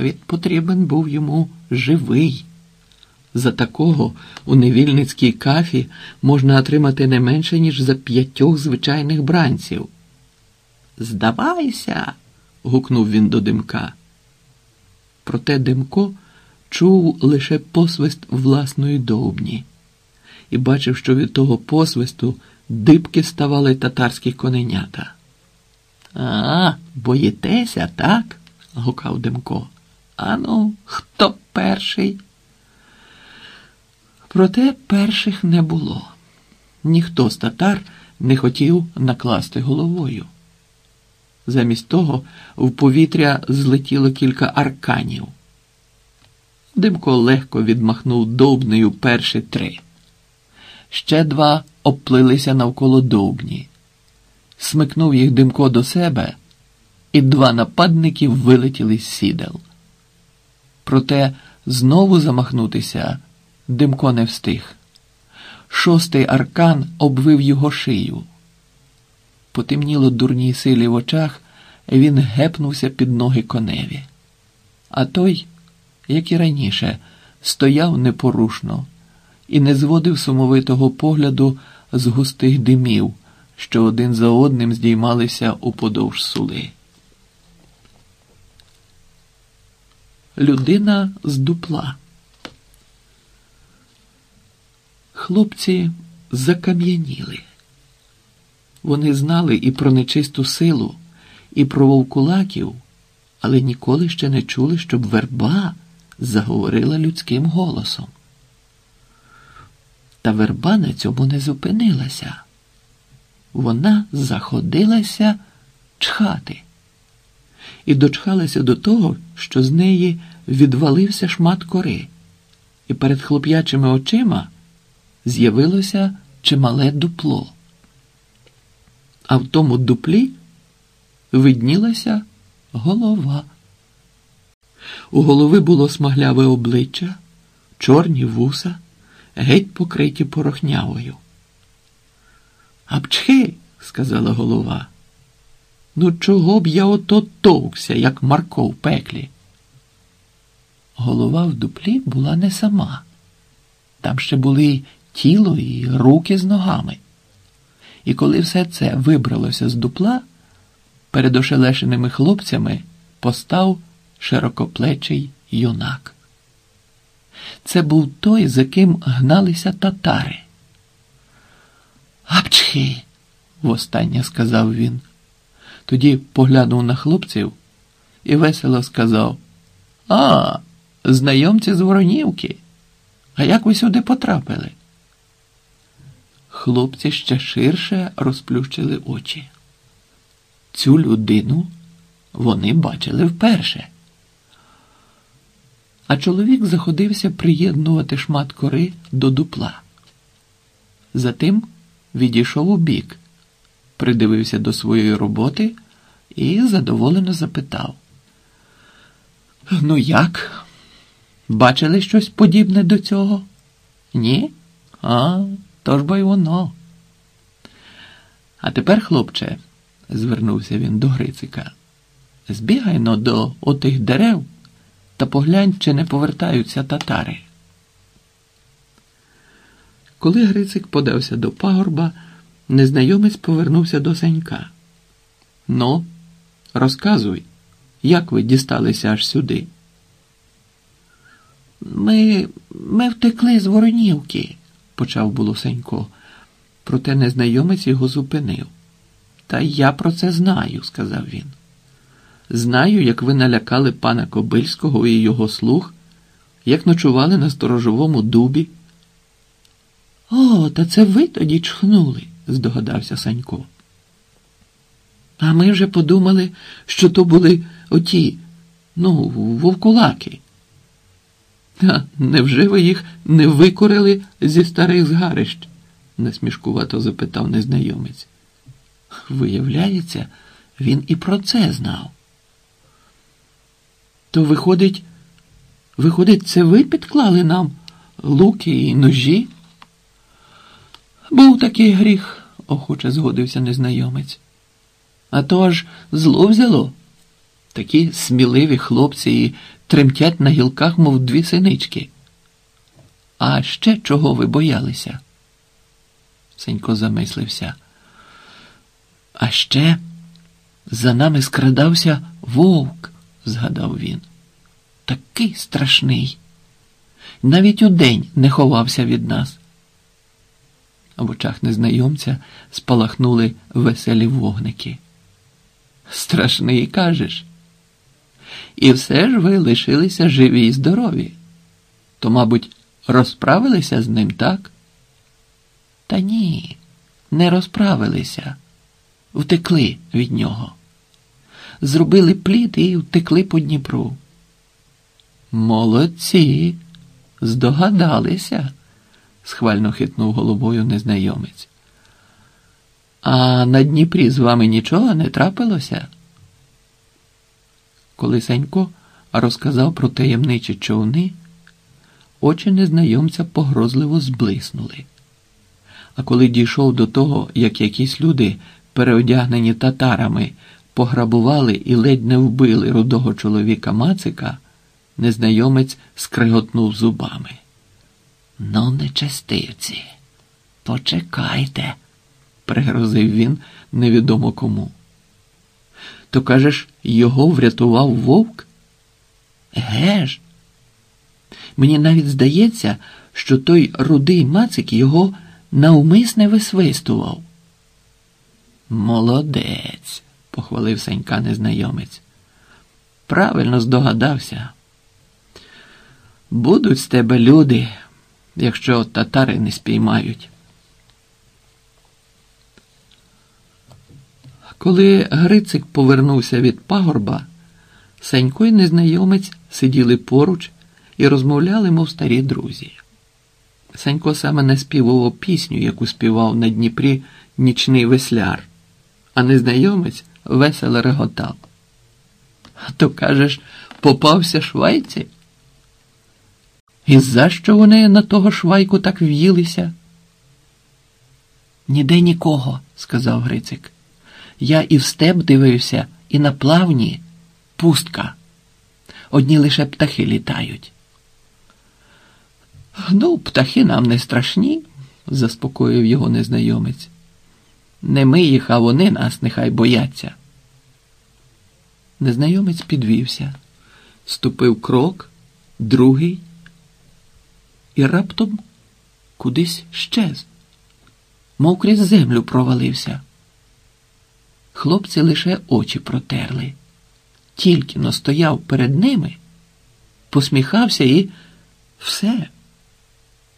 Він потрібен був йому живий. За такого у невільницькій кафі можна отримати не менше, ніж за п'ятьох звичайних бранців. Здавайся. гукнув він до димка. Проте Димко чув лише посвист власної довбні і бачив, що від того посвисту дибки ставали татарські коненята. А, боїтеся, так? гукав Димко. Ану, хто перший? Проте перших не було. Ніхто з татар не хотів накласти головою. Замість того в повітря злетіло кілька арканів. Димко легко відмахнув довбнею перші три. Ще два обплилися навколо довбні. Смикнув їх димко до себе, і два нападники вилетіли з сідел. Проте знову замахнутися димко не встиг. Шостий аркан обвив його шию. Потемніло дурній силі в очах, він гепнувся під ноги коневі. А той, як і раніше, стояв непорушно і не зводив сумовитого погляду з густих димів, що один за одним здіймалися уподовж сули. Людина з дупла. Хлопці закам'яніли. Вони знали і про нечисту силу, і про вовкулаків, але ніколи ще не чули, щоб верба заговорила людським голосом. Та верба на цьому не зупинилася. Вона заходилася чхати і дочхалася до того, що з неї відвалився шмат кори, і перед хлоп'ячими очима з'явилося чимале дупло. А в тому дуплі виднілася голова. У голови було смагляве обличчя, чорні вуса, геть покриті порохнявою. Апчхи, сказала голова. Ну, чого б я ото товкся, як Марко в пеклі? Голова в дуплі була не сама. Там ще були тіло і руки з ногами. І коли все це вибралося з дупла, перед ошелешеними хлопцями постав широкоплечий юнак. Це був той, за ким гналися татари. Апчхи, востаннє сказав він. Тоді поглянув на хлопців і весело сказав: А, знайомці з Воронівки. А як ви сюди потрапили? Хлопці ще ширше розплющили очі. Цю людину вони бачили вперше. А чоловік заходився приєднувати шмат кори до дупла. Затим відійшов у бік, придивився до своєї роботи і задоволено запитав: Ну як? Бачили щось подібне до цього? Ні? А, то ж бо й воно. А тепер, хлопче, звернувся він до Грицика, збігай но до отих дерев та поглянь, чи не повертаються татари. Коли Грицик подався до пагорба, незнайомець повернувся до Санька. Ну, розказуй, як ви дісталися аж сюди? Ми ми втекли з Воронівки, почав було Санько, проте незнайомець його зупинив. Та я про це знаю, сказав він. Знаю, як ви налякали пана Кобильського і його слуг, як ночували на сторожовому дубі. О, та це ви тоді чхнули, здогадався Санько. А ми вже подумали, що то були оті, ну, вовкулаки. А невже ви їх не викорили зі старих згарищ? насмішкувато запитав незнайомець. Виявляється, він і про це знав. То виходить, виходить, це ви підклали нам луки і ножі? Був такий гріх, охоче згодився незнайомець. А то аж зло взяло. Такі сміливі хлопці і тремтять на гілках, мов дві синички. А ще чого ви боялися? Сенько замислився. А ще за нами скрадався вовк, згадав він. Такий страшний. Навіть удень не ховався від нас. А в очах незнайомця спалахнули веселі вогники. Страшний, кажеш. І все ж ви лишилися живі й здорові. То, мабуть, розправилися з ним, так? Та ні, не розправилися, втекли від нього. Зробили плід і втекли по Дніпру. Молодці, здогадалися, схвально хитнув головою незнайомець. А на Дніпрі з вами нічого не трапилося? Коли Сенько розказав про таємничі човни, очі незнайомця погрозливо зблиснули. А коли дійшов до того, як якісь люди, переодягнені татарами, пограбували і ледь не вбили рудого чоловіка Мацика, незнайомець скриготнув зубами. Ну, нечестивці, почекайте, пригрозив він невідомо кому. То кажеш, його врятував вовк? Еге ж? Мені навіть здається, що той рудий Мацик його навмисне висвистував. Молодець, похвалив Санька незнайомець. Правильно здогадався. Будуть з тебе люди, якщо татари не спіймають. Коли Грицик повернувся від пагорба, Санько й незнайомець сиділи поруч і розмовляли, мов старі друзі. Санько саме не співував пісню, яку співав на Дніпрі нічний весляр, а незнайомець весело реготав. А то кажеш, попався швайці? І за що вони на того швайку так в'їлися? Ніде нікого, сказав Грицик. Я і в степ дивився, і на плавні пустка. Одні лише птахи літають. Ну, птахи нам не страшні, заспокоїв його незнайомець. Не ми їх, а вони нас нехай бояться. Незнайомець підвівся, ступив крок, другий і раптом кудись щез, мов крізь землю провалився. Хлопці лише очі протерли. Тільки но стояв перед ними, посміхався і все.